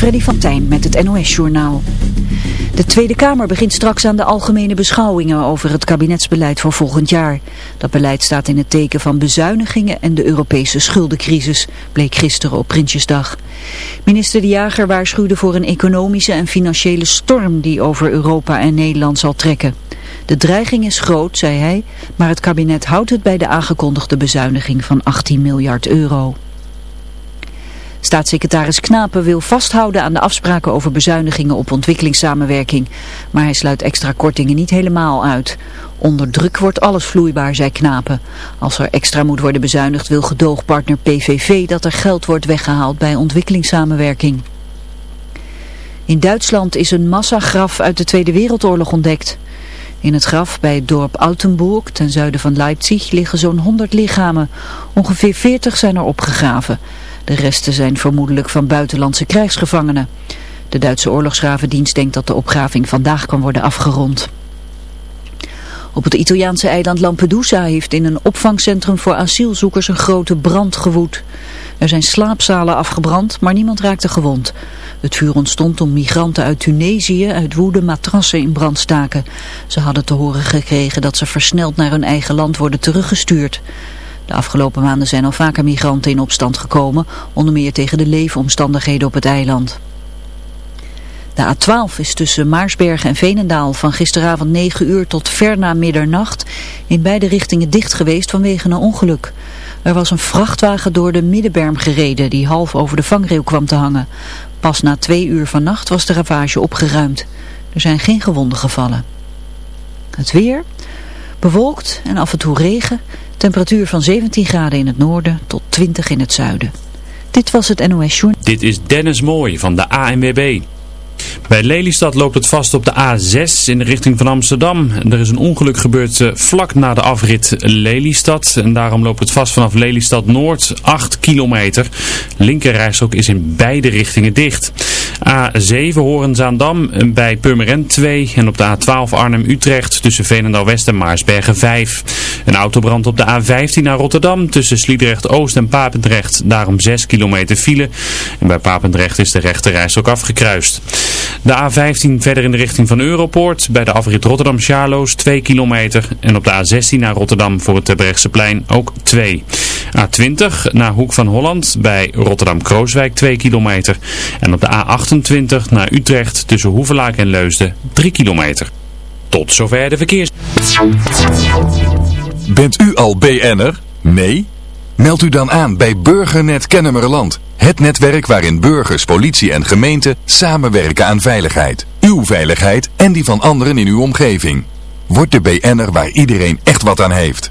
Freddy van Tijn met het NOS-journaal. De Tweede Kamer begint straks aan de algemene beschouwingen over het kabinetsbeleid voor volgend jaar. Dat beleid staat in het teken van bezuinigingen en de Europese schuldencrisis, bleek gisteren op Prinsjesdag. Minister De Jager waarschuwde voor een economische en financiële storm die over Europa en Nederland zal trekken. De dreiging is groot, zei hij, maar het kabinet houdt het bij de aangekondigde bezuiniging van 18 miljard euro. Staatssecretaris Knapen wil vasthouden aan de afspraken over bezuinigingen op ontwikkelingssamenwerking. Maar hij sluit extra kortingen niet helemaal uit. Onder druk wordt alles vloeibaar, zei Knapen. Als er extra moet worden bezuinigd wil gedoogpartner PVV dat er geld wordt weggehaald bij ontwikkelingssamenwerking. In Duitsland is een massagraf uit de Tweede Wereldoorlog ontdekt. In het graf bij het dorp Altenburg, ten zuiden van Leipzig, liggen zo'n 100 lichamen. Ongeveer 40 zijn er opgegraven. De resten zijn vermoedelijk van buitenlandse krijgsgevangenen. De Duitse oorlogsgravendienst denkt dat de opgraving vandaag kan worden afgerond. Op het Italiaanse eiland Lampedusa heeft in een opvangcentrum voor asielzoekers een grote brand gewoed. Er zijn slaapzalen afgebrand, maar niemand raakte gewond. Het vuur ontstond toen migranten uit Tunesië uit woede matrassen in brand staken. Ze hadden te horen gekregen dat ze versneld naar hun eigen land worden teruggestuurd. De afgelopen maanden zijn al vaker migranten in opstand gekomen, onder meer tegen de leefomstandigheden op het eiland. De A12 is tussen Maarsbergen en Veenendaal van gisteravond 9 uur tot ver na middernacht in beide richtingen dicht geweest vanwege een ongeluk. Er was een vrachtwagen door de middenberm gereden die half over de vangrail kwam te hangen. Pas na twee uur vannacht was de ravage opgeruimd. Er zijn geen gewonden gevallen. Het weer, bewolkt en af en toe regen, Temperatuur van 17 graden in het noorden tot 20 in het zuiden. Dit was het NOS Journal. Dit is Dennis Mooij van de ANWB. Bij Lelystad loopt het vast op de A6 in de richting van Amsterdam. Er is een ongeluk gebeurd eh, vlak na de afrit Lelystad. En daarom loopt het vast vanaf Lelystad Noord 8 kilometer. Linkerrijstrook is in beide richtingen dicht. A7 Horenzaandam bij Purmerend 2 en op de A12 Arnhem-Utrecht tussen Veenendaal West en Maarsbergen 5. Een autobrand op de A15 naar Rotterdam tussen Sliedrecht-Oost en Papendrecht. Daarom 6 kilometer file. En bij Papendrecht is de rechterrijstrook afgekruist. De A15 verder in de richting van Europoort bij de afrit Rotterdam-Charloes 2 kilometer. En op de A16 naar Rotterdam voor het Terbrechtseplein ook 2. A20 naar Hoek van Holland bij Rotterdam-Krooswijk 2 kilometer. En op de A28 naar Utrecht tussen Hoevelaak en Leusden 3 kilometer. Tot zover de verkeers. Bent u al BN'er? Nee? Meld u dan aan bij Burgernet Kennemerland. Het netwerk waarin burgers, politie en gemeente samenwerken aan veiligheid. Uw veiligheid en die van anderen in uw omgeving. Word de BN'er waar iedereen echt wat aan heeft.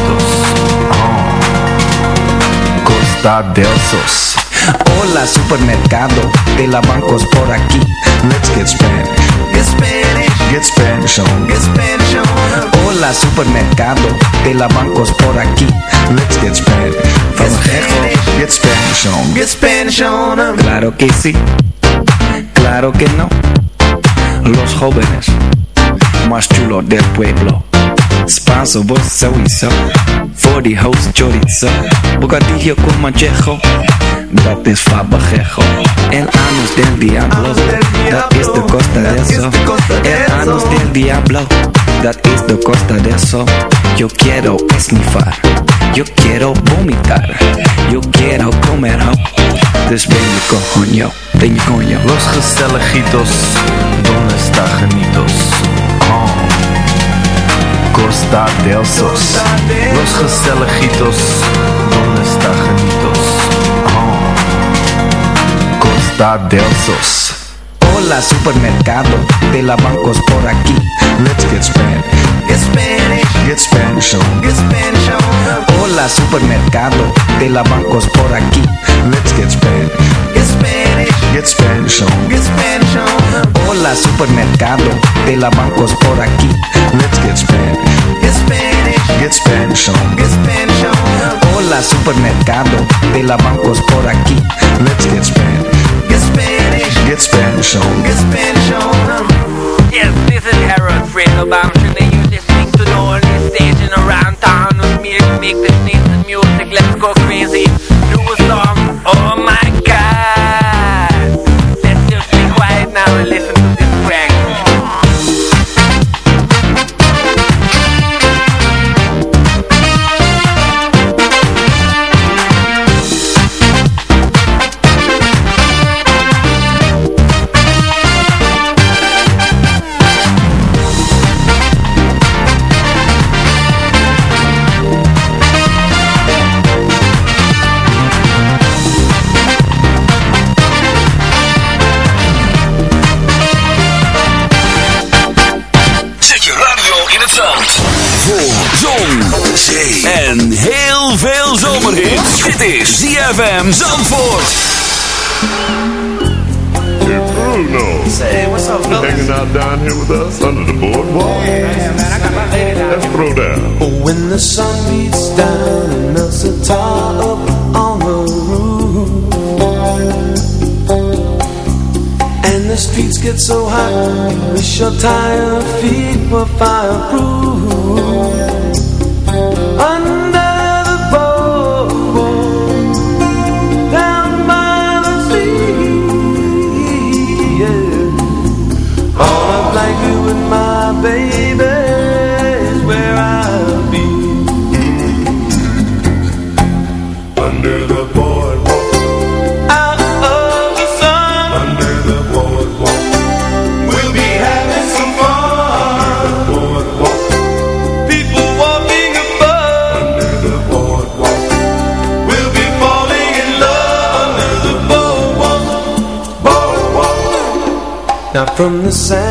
Costa del Sos. Hola supermercado de la bancos por aquí. Let's get Spanish. Get Spanish, Get Spanish on. get Spanish on. Hola supermercado de la bancos por aquí. Let's get Spanish. From Gijón, get Spanish on. Get Spanish on. Claro que sí, claro que no. Los jóvenes más chulos del pueblo. Sowieso. Voor die host chorizo. Bocadillo con manchejo. Dat is fabajejo. El anus del diablo. Dat is de costa de eso. El anus del diablo. Dat is de costa de eso. Yo quiero esnifar. Yo quiero vomitar. Yo quiero comer ho. Dus ben je coño. Ben je coño. Los Gestelejitos, ¿dónde está Janitos? Oh, Costa del Sos. Los Gestelejitos, ¿dónde está Janitos? Oh, Costa del Sos. Hola supermercado de la bancos por aquí. Let's get Spanish. Get Spanish, Get Spanish on. get Spanish on. Hola supermercado de la bancos por aquí. Let's get Spanish. Get Spanish, Get Spanish on. get Spanish on. Hola supermercado de la bancos por aquí. Let's get Spanish. Get Spanish, Get Spanish on. get Spanish on. Hola supermercado de la bancos por aquí. Let's get Spanish. Get Spanish, Get Spanish on. get Spanish on. Yes, this is Harold Fredo Bamshin and you're listening to the only station around town with me to make the sneeze music. Let's go crazy. Do a song. Oh my so hot wish your tired feet were fireproof the sand.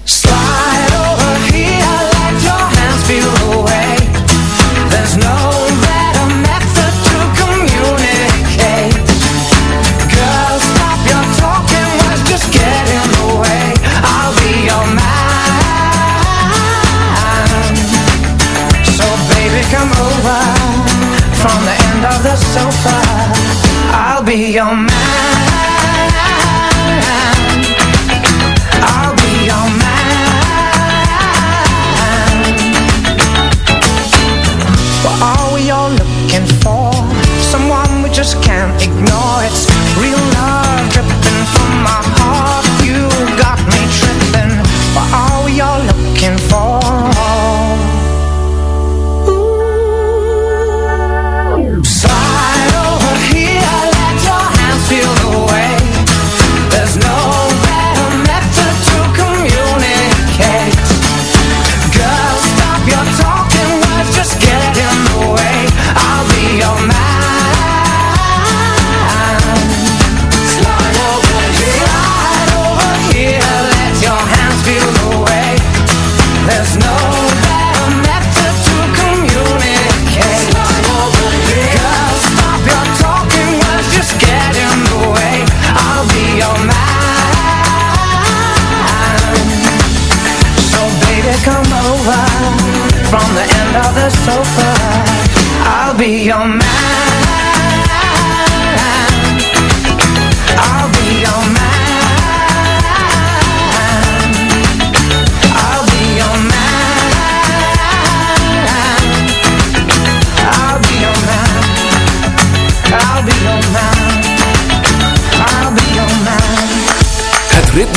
be your man.